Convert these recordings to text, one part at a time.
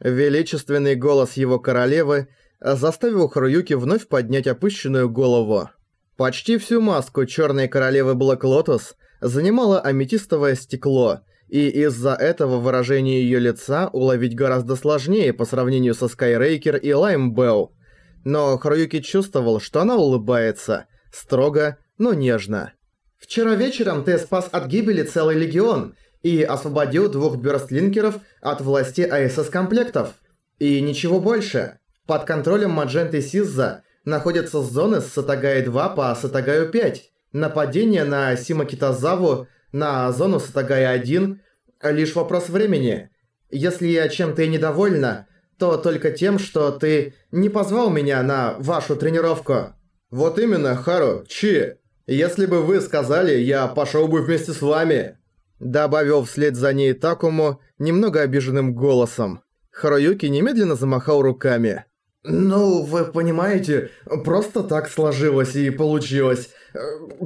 Величественный голос его королевы заставил Харуюки вновь поднять опущенную голову. Почти всю маску черной королевы Блэк Лотос занимало аметистовое стекло, и из-за этого выражение ее лица уловить гораздо сложнее по сравнению со Скайрейкер и Лаймбелл. Но Харуюки чувствовал, что она улыбается, строго, но нежно. «Вчера вечером ты спас от гибели целый легион и освободил двух бёрстлинкеров от власти АСС-комплектов. И ничего больше. Под контролем Мадженты Сизза находятся зоны с Сатагай-2 по Сатагаю-5. Нападение на Симакитазаву, на зону Сатагая-1 – лишь вопрос времени. Если я чем-то и недовольна, то только тем, что ты не позвал меня на вашу тренировку. Вот именно, Хару, Чи. Если бы вы сказали, я пошел бы вместе с вами. Добавил вслед за ней Такому немного обиженным голосом. Харуюки немедленно замахал руками. «Ну, вы понимаете, просто так сложилось и получилось.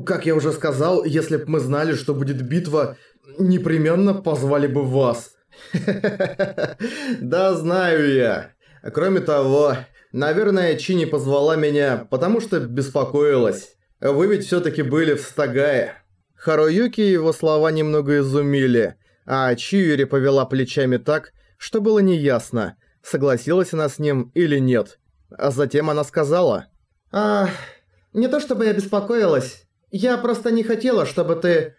Как я уже сказал, если бы мы знали, что будет битва, непременно позвали бы вас». Да знаю я. Кроме того, наверное, Чи позвала меня, потому что беспокоилась. Вы ведь всё-таки были в Стагае. Харуюки его слова немного изумили, а Чиюри повела плечами так, что было неясно, согласилась она с ним или нет. А затем она сказала. «А, не то чтобы я беспокоилась. Я просто не хотела, чтобы ты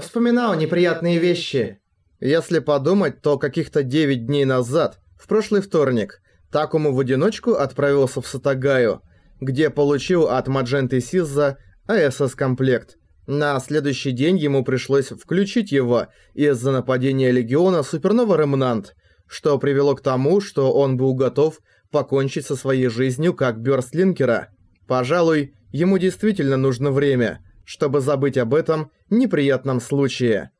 вспоминал неприятные вещи». Если подумать, то каких-то 9 дней назад, в прошлый вторник, Такому в одиночку отправился в Сатагаю, где получил от Мадженты Сизза АСС-комплект – на следующий день ему пришлось включить его из-за нападения Легиона Супернова Ремнант, что привело к тому, что он был готов покончить со своей жизнью как Бёрстлинкера. Пожалуй, ему действительно нужно время, чтобы забыть об этом неприятном случае.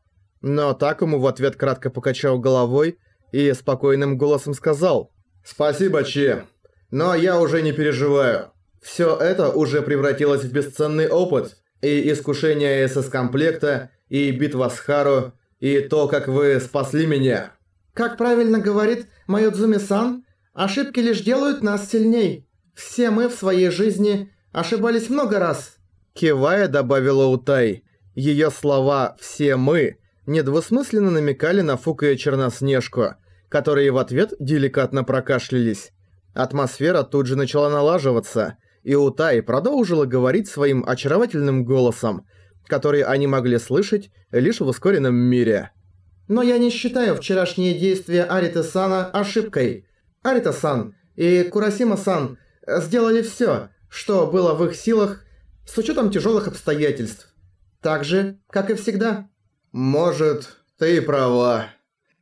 Но Такому в ответ кратко покачал головой и спокойным голосом сказал «Спасибо, Че, но я уже не переживаю. Всё это уже превратилось в бесценный опыт» и искушение СС-комплекта, и битва с Хару, и то, как вы спасли меня». «Как правильно говорит Майодзуми-сан, ошибки лишь делают нас сильней. Все мы в своей жизни ошибались много раз». Кивая добавила Утай. Её слова «все мы» недвусмысленно намекали на Фука и Черноснежку, которые в ответ деликатно прокашлялись. Атмосфера тут же начала налаживаться – и Утай продолжила говорить своим очаровательным голосом, который они могли слышать лишь в ускоренном мире. «Но я не считаю вчерашние действия Ариты-сана ошибкой. Арита-сан и Курасима-сан сделали всё, что было в их силах с учётом тяжёлых обстоятельств. Так же, как и всегда». «Может, ты права».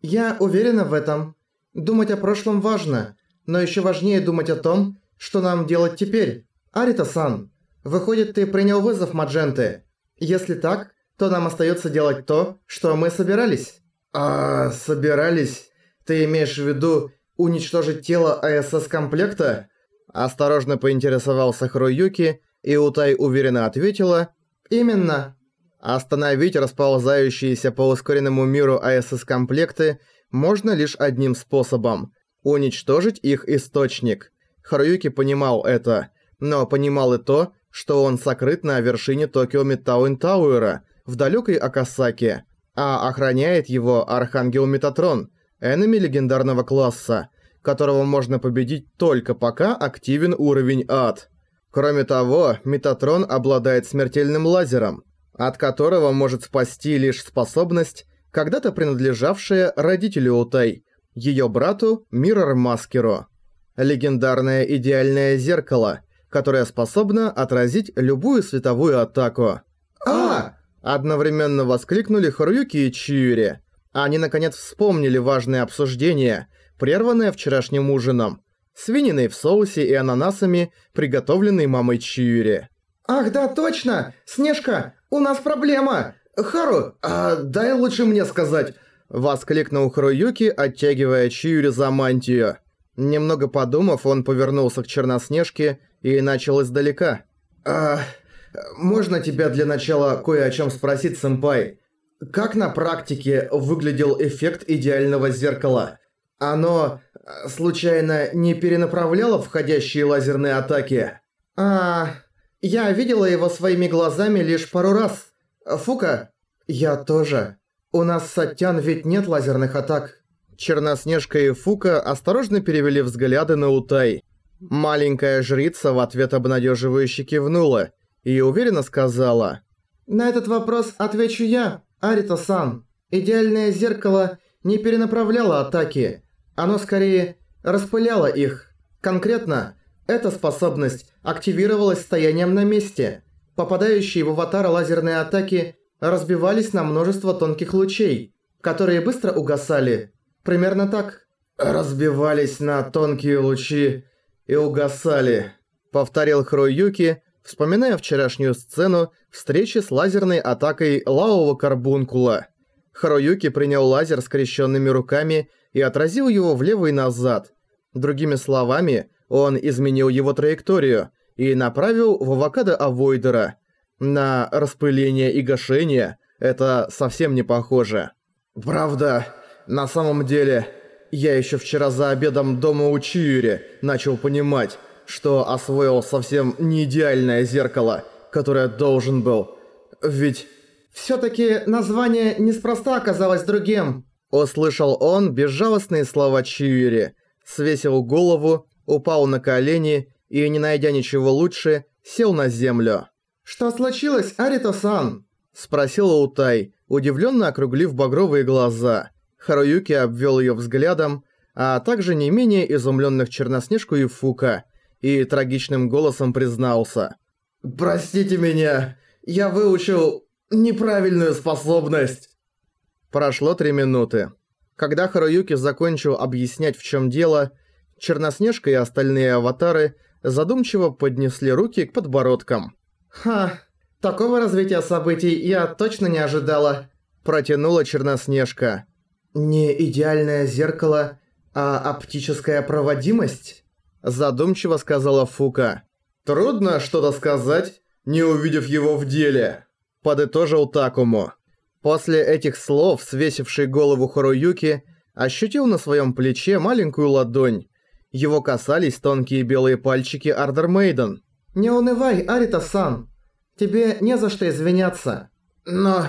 «Я уверена в этом. Думать о прошлом важно, но ещё важнее думать о том, что нам делать теперь. «Арита-сан, выходит, ты принял вызов Мадженты. Если так, то нам остается делать то, что мы собирались». «А, собирались? Ты имеешь в виду уничтожить тело АСС-комплекта?» Осторожно поинтересовался Хруюки, и Утай уверенно ответила «Именно». Остановить расползающиеся по ускоренному миру АСС-комплекты можно лишь одним способом – уничтожить их источник. Харуюки понимал это – но понимал и то, что он сокрыт на вершине Токио Мидтауэн Тауэра в далекой Акасаке, а охраняет его Архангел Метатрон, энеми легендарного класса, которого можно победить только пока активен уровень ад. Кроме того, Метатрон обладает смертельным лазером, от которого может спасти лишь способность, когда-то принадлежавшая родителю Утай, ее брату Миррор Маскеру. Легендарное идеальное зеркало – которая способна отразить любую световую атаку. «А!» Одновременно воскликнули Харуюки и Чиури. Они наконец вспомнили важное обсуждение, прерванное вчерашним ужином. Свининой в соусе и ананасами, приготовленной мамой Чиури. «Ах, да, точно! Снежка, у нас проблема! Хару, а дай лучше мне сказать!» Воскликнул Харуюки, оттягивая Чиури за мантию. Немного подумав, он повернулся к Черноснежке и начал издалека. «А, можно тебя для начала кое о чем спросить, сэмпай? Как на практике выглядел эффект идеального зеркала? Оно случайно не перенаправляла входящие лазерные атаки? А, я видела его своими глазами лишь пару раз. Фука, я тоже. У нас с Саттян ведь нет лазерных атак. Черноснежка и Фука осторожно перевели взгляды на Утай. Маленькая жрица в ответ обнадеживающе кивнула и уверенно сказала. «На этот вопрос отвечу я, Арита-сан. Идеальное зеркало не перенаправляло атаки. Оно скорее распыляло их. Конкретно, эта способность активировалась стоянием на месте. Попадающие в аватара лазерные атаки разбивались на множество тонких лучей, которые быстро угасали. Примерно так. «Разбивались на тонкие лучи и угасали», — повторил Хроюки, вспоминая вчерашнюю сцену встречи с лазерной атакой лавового карбункула. Харуюки принял лазер скрещенными руками и отразил его влево и назад. Другими словами, он изменил его траекторию и направил в авокадо Авойдера. На распыление и гашение это совсем не похоже. «Правда, на самом деле, я еще вчера за обедом дома у Чиури начал понимать, что освоил совсем не идеальное зеркало, которое должен был. Ведь «Всё-таки название неспроста оказалось другим», — услышал он безжалостные слова Чиури, свесил голову, упал на колени и, не найдя ничего лучше, сел на землю. «Что случилось, Арито-сан?» — спросила Утай, удивленно округлив багровые глаза. Харуюки обвел ее взглядом, а также не менее изумленных Черноснежку и Фука, и трагичным голосом признался. «Простите меня, я выучил неправильную способность. Прошло три минуты. Когда Харуюки закончил объяснять в чем дело, Черноснежка и остальные аватары задумчиво поднесли руки к подбородкам. «Ха, такого развития событий я точно не ожидала», протянула Черноснежка. «Не идеальное зеркало, а оптическая проводимость?» задумчиво сказала Фука. «Трудно что-то сказать, не увидев его в деле» подытожил Такому. После этих слов, свесивший голову Хоруюки, ощутил на своем плече маленькую ладонь. Его касались тонкие белые пальчики Ардер Мейден. «Не унывай, Арита-сан. Тебе не за что извиняться. Но...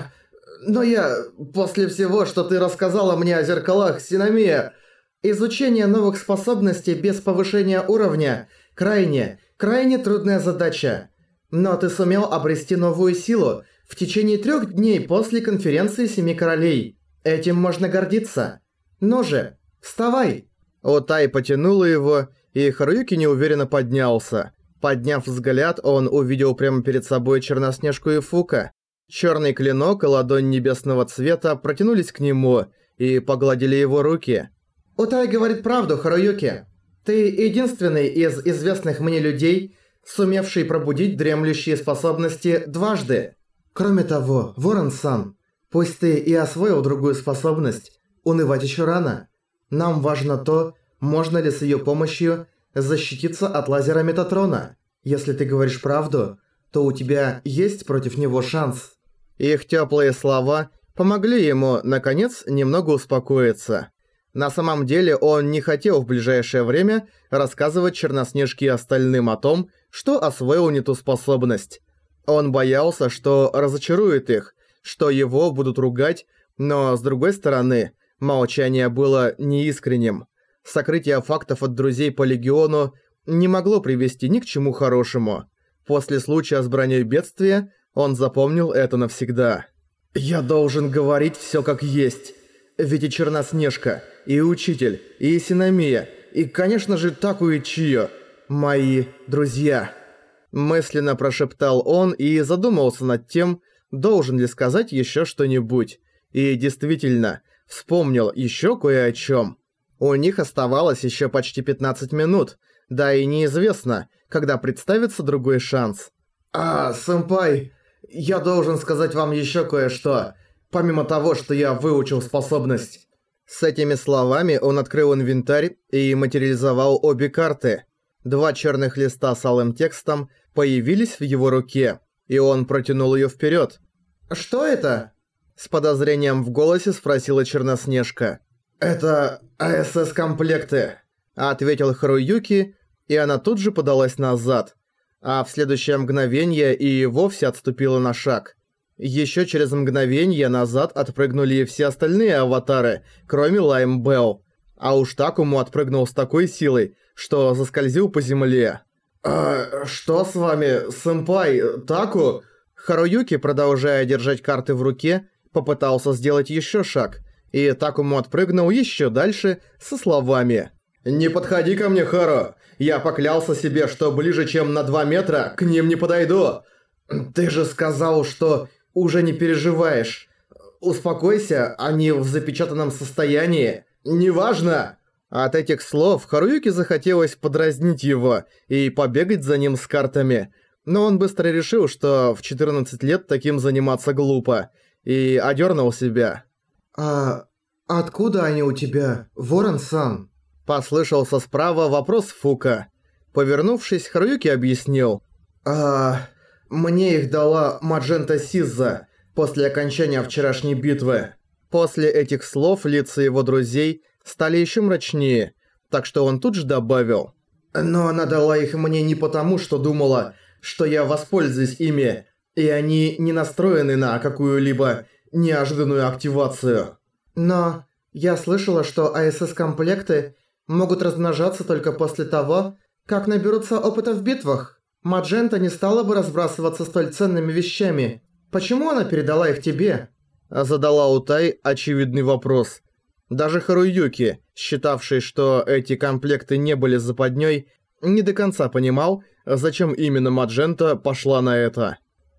но я... После всего, что ты рассказала мне о зеркалах, Синамия, изучение новых способностей без повышения уровня крайне, крайне трудная задача. Но ты сумел обрести новую силу, в течение трех дней после конференции Семи Королей. Этим можно гордиться. Ну же, вставай!» Отай потянула его, и Харуюки неуверенно поднялся. Подняв взгляд, он увидел прямо перед собой Черноснежку и Фука. Черный клинок и ладонь небесного цвета протянулись к нему и погладили его руки. «Утай говорит правду, Харуюки. Ты единственный из известных мне людей, сумевший пробудить дремлющие способности дважды. Кроме того, Ворон-сан, пусть ты и освоил другую способность, унывать еще рано. Нам важно то, можно ли с ее помощью защититься от лазера Метатрона. Если ты говоришь правду, то у тебя есть против него шанс». Их теплые слова помогли ему, наконец, немного успокоиться. На самом деле он не хотел в ближайшее время рассказывать Черноснежке и остальным о том, что освоил не ту способность. Он боялся, что разочарует их, что его будут ругать, но, с другой стороны, молчание было неискренним. Сокрытие фактов от друзей по Легиону не могло привести ни к чему хорошему. После случая с броней бедствия он запомнил это навсегда. «Я должен говорить всё как есть. Ведь и Черноснежка, и Учитель, и Синамия, и, конечно же, Таку и Чио – мои друзья». Мысленно прошептал он и задумался над тем, должен ли сказать еще что-нибудь. И действительно, вспомнил еще кое о чем. У них оставалось еще почти 15 минут, да и неизвестно, когда представится другой шанс. «А, сэмпай, я должен сказать вам еще кое-что, помимо того, что я выучил способность». С этими словами он открыл инвентарь и материализовал обе карты. Два черных листа с алым текстом появились в его руке, и он протянул ее вперед. «Что это?» С подозрением в голосе спросила Черноснежка. «Это АСС-комплекты. Ответил Харуюки, и она тут же подалась назад. А в следующее мгновение и вовсе отступила на шаг. Еще через мгновение назад отпрыгнули все остальные аватары, кроме Лайм Белл. А уж Такому отпрыгнул с такой силой, что заскользил по земле. «А что с вами, сэмпай, Таку?» Харуюки, продолжая держать карты в руке, попытался сделать еще шаг, и Такому отпрыгнул еще дальше со словами «Не подходи ко мне, Хару! Я поклялся себе, что ближе, чем на 2 метра, к ним не подойду! Ты же сказал, что уже не переживаешь. Успокойся, они в запечатанном состоянии. Неважно!» От этих слов Харуюки захотелось подразнить его и побегать за ним с картами. Но он быстро решил, что в 14 лет таким заниматься глупо, и одернул себя. «А откуда они у тебя, Ворон-сан?» Послышался справа вопрос Фука. Повернувшись, Харуюки объяснил. «А мне их дала Маджента Сизза после окончания вчерашней битвы». После этих слов лица его друзей стали еще мрачнее, так что он тут же добавил. «Но она дала их мне не потому, что думала, что я воспользуюсь ими, и они не настроены на какую-либо неожиданную активацию. Но я слышала, что АСС-комплекты могут размножаться только после того, как наберутся опыта в битвах. Маджента не стала бы разбрасываться столь ценными вещами. Почему она передала их тебе?» Задала Утай очевидный вопрос. Даже Харуюки, считавший, что эти комплекты не были западней, не до конца понимал, зачем именно Маджента пошла на это.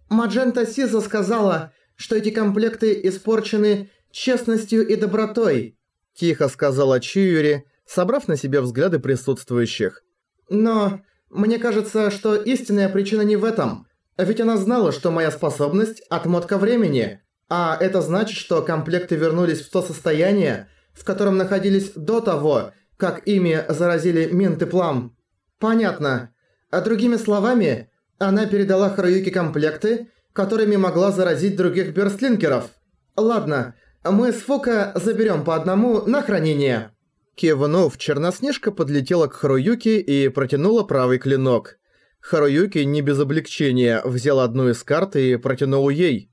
«Маджента Сиза сказала, что эти комплекты испорчены честностью и добротой», тихо сказала Чиюри, собрав на себе взгляды присутствующих. «Но мне кажется, что истинная причина не в этом. Ведь она знала, что моя способность – отмотка времени. А это значит, что комплекты вернулись в то состояние, в котором находились до того, как ими заразили менты плам. Понятно. А другими словами, она передала Харуюке комплекты, которыми могла заразить других бёрстлинкеров. Ладно, мы с Фука заберем по одному на хранение. Кивнув, Черноснежка подлетела к Харуюке и протянула правый клинок. Харуюки не без облегчения взял одну из карт и протянул ей.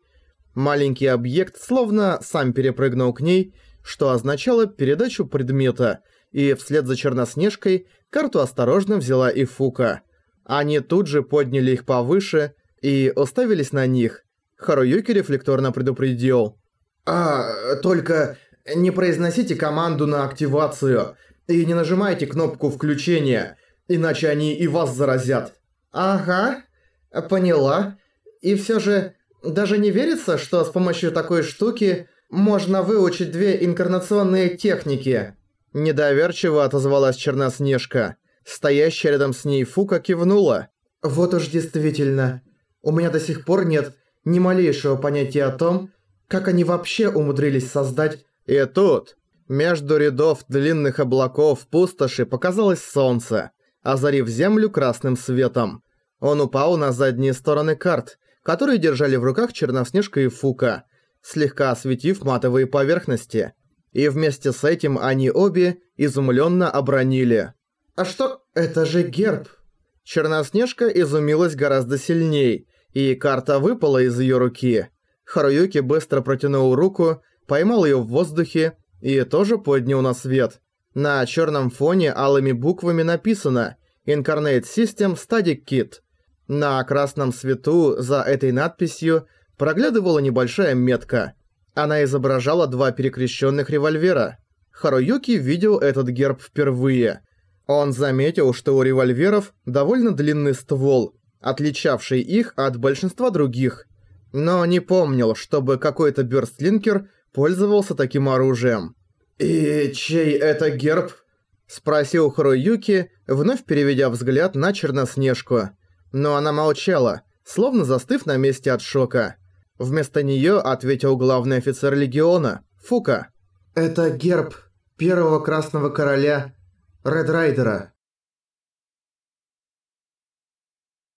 Маленький объект словно сам перепрыгнул к ней, что означало передачу предмета, и вслед за Черноснежкой карту осторожно взяла и Фука. Они тут же подняли их повыше и уставились на них. Харуюки рефлекторно предупредил. «А, только не произносите команду на активацию и не нажимайте кнопку включения, иначе они и вас заразят». «Ага, поняла. И все же, даже не верится, что с помощью такой штуки можно выучить две инкарнационные техники». Недоверчиво отозвалась Черноснежка. Стоящая рядом с ней Фука кивнула. «Вот уж действительно. У меня до сих пор нет ни малейшего понятия о том, как они вообще умудрились создать и тут, между рядов длинных облаков пустоши показалось солнце, озарив землю красным светом. Он упал на задние стороны карт, которые держали в руках Черноснежка и Фука, слегка осветив матовые поверхности. И вместе с этим они обе изумленно обронили. «А что? Это же герб!» Черноснежка изумилась гораздо сильней, и карта выпала из ее руки. Харуюки быстро протянул руку поймал ее в воздухе и тоже поднял на свет. На черном фоне алыми буквами написано «Incarnate System Static Kit». На красном свету за этой надписью проглядывала небольшая метка. Она изображала два перекрещенных револьвера. Харуюки видел этот герб впервые. Он заметил, что у револьверов довольно длинный ствол, отличавший их от большинства других. Но не помнил, чтобы какой-то бёрстлинкер пользовался таким оружием. «И чей это герб?» Спросил Харуюки, вновь переведя взгляд на Черноснежку. Но она молчала, словно застыв на месте от шока. Вместо неё ответил главный офицер Легиона, Фука. «Это герб первого Красного Короля Редрайдера».